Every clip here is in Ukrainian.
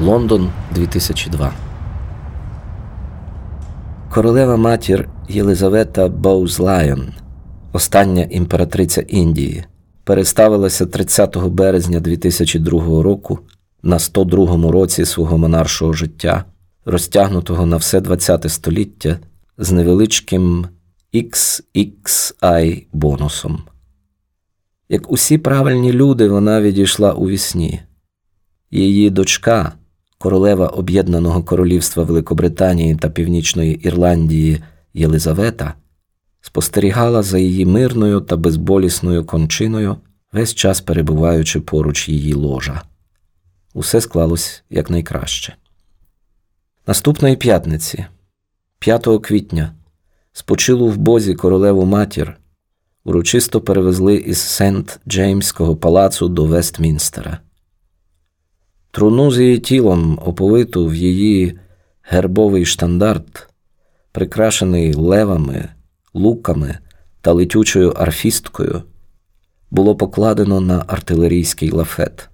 Лондон 2002. Королева матір Єлизавета Боузлайон, остання імператриця Індії, переставилася 30 березня 2002 року на 102 році свого монаршого життя, розтягнутого на все ХХ століття з невеличким XXI бонусом. Як усі правильні люди, вона відійшла у вісні. Її дочка, королева Об'єднаного Королівства Великобританії та Північної Ірландії Єлизавета, спостерігала за її мирною та безболісною кончиною, весь час перебуваючи поруч її ложа. Усе склалось якнайкраще. Наступної п'ятниці, 5 квітня, спочилу в бозі королеву матір урочисто перевезли із Сент Джеймського палацу до Вестмінстера. Труну з її тілом, оповиту в її гербовий штандарт, прикрашений левами, луками та летючою арфісткою, було покладено на артилерійський лафет.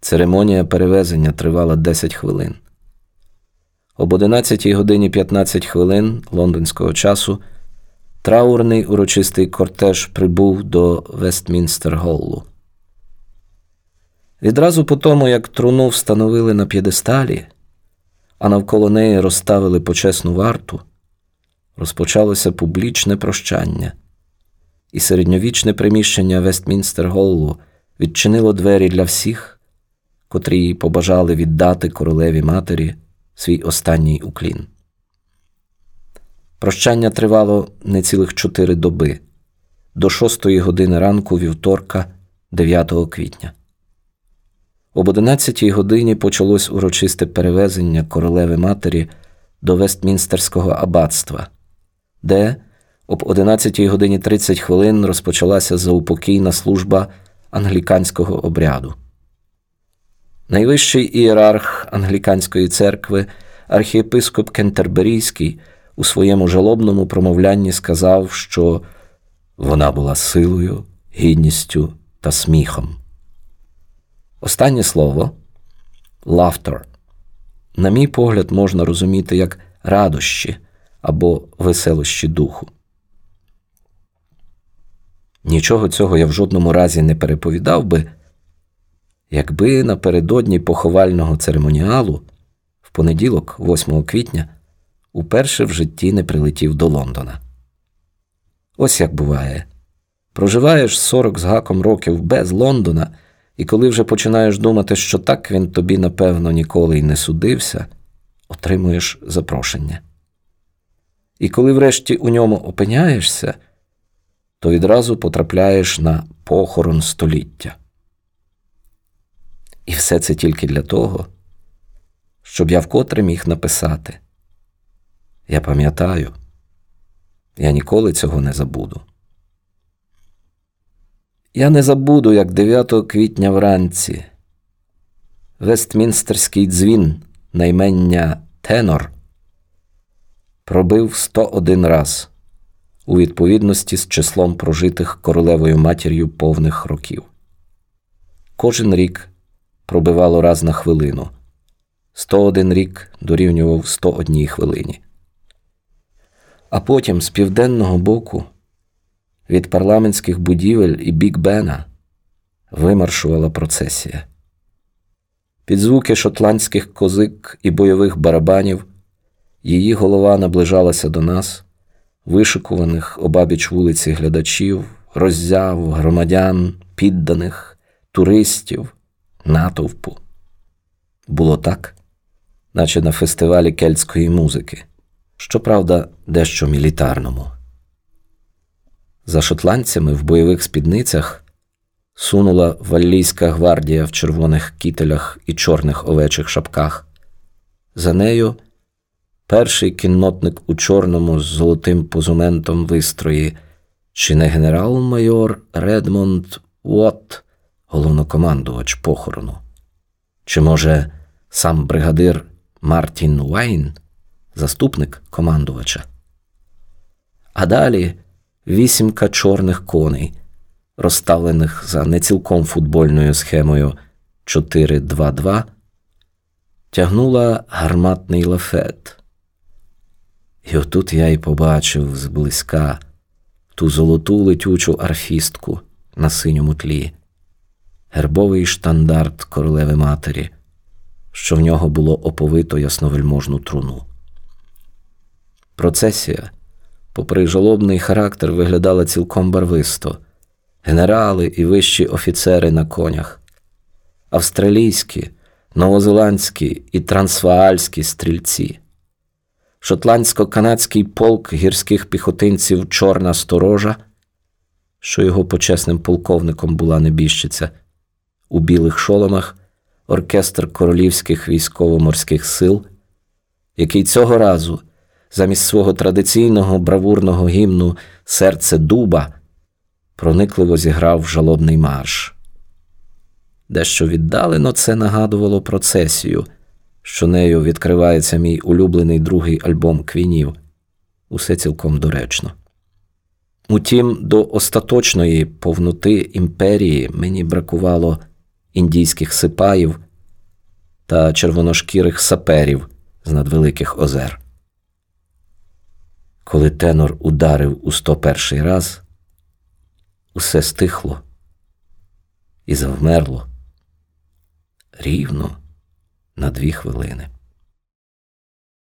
Церемонія перевезення тривала 10 хвилин. Об 11 годині 15 хвилин лондонського часу Траурний урочистий кортеж прибув до Вестмінстер Голлу. Відразу по тому, як труну встановили на п'єдесталі, а навколо неї розставили почесну варту, розпочалося публічне прощання, і середньовічне приміщення Вестмінстер Голлу відчинило двері для всіх, котрі побажали віддати королеві матері свій останній уклін. Прощання тривало не цілих чотири доби до шостої години ранку вівторка, 9 квітня. Об 11 годині почалось урочисте перевезення королеви матері до Вестмінстерського аббатства, де об 11 годині 30 хвилин розпочалася заупокійна служба англіканського обряду. Найвищий ієрарх англіканської церкви, архієпископ Кентерберійський у своєму жалобному промовлянні сказав, що вона була силою, гідністю та сміхом. Останнє слово laughter, на мій погляд, можна розуміти як радощі або веселощі духу. Нічого цього я в жодному разі не переповідав би, якби напередодні поховального церемоніалу в понеділок, 8 квітня уперше в житті не прилетів до Лондона. Ось як буває. Проживаєш 40 з гаком років без Лондона, і коли вже починаєш думати, що так він тобі, напевно, ніколи й не судився, отримуєш запрошення. І коли врешті у ньому опиняєшся, то відразу потрапляєш на похорон століття. І все це тільки для того, щоб я вкотре міг написати. Я пам'ятаю, я ніколи цього не забуду. Я не забуду, як 9 квітня вранці Вестмінстерський дзвін наймення Тенор пробив 101 раз у відповідності з числом прожитих королевою матір'ю повних років. Кожен рік пробивало раз на хвилину. 101 рік дорівнював 101 хвилині. А потім з південного боку від парламентських будівель і Бік Бена вимаршувала процесія. Під звуки шотландських козик і бойових барабанів її голова наближалася до нас, вишикуваних обабіч вулиці глядачів, роззяв, громадян, підданих, туристів, натовпу. Було так, наче на фестивалі кельтської музики щоправда, дещо мілітарному. За шотландцями в бойових спідницях сунула валлійська гвардія в червоних кітелях і чорних овечих шапках. За нею перший кіннотник у чорному з золотим позументом вистрої, чи не генерал-майор Редмонд Уотт, головнокомандувач похорону, чи, може, сам бригадир Мартін Уайн – заступник командувача. А далі вісімка чорних коней, розставлених за не цілком футбольною схемою 422 тягнула гарматний лафет. І отут я й побачив зблизька ту золоту летючу арфістку на синьому тлі, гербовий штандарт королеви матері, що в нього було оповито ясновельможну труну. Процесія, попри жалобний характер, виглядала цілком барвисто. Генерали і вищі офіцери на конях, австралійські, новозеландські і трансваальські стрільці, шотландсько-канадський полк гірських піхотинців Чорна Сторожа, що його почесним полковником була небіжчиця, у білих шоломах оркестр королівських військово-морських сил, який цього разу замість свого традиційного бравурного гімну Серце дуба проникливо зіграв жалобний марш. Дещо віддалено це нагадувало процесію, що нею відкривається мій улюблений другий альбом квінів. Усе цілком доречно. Утім, до остаточної повноти імперії мені бракувало індійських сипаїв та червоношкірих саперів з надвеликих озер. Коли тенор ударив у 101 раз, усе стихло і завмерло рівно на дві хвилини.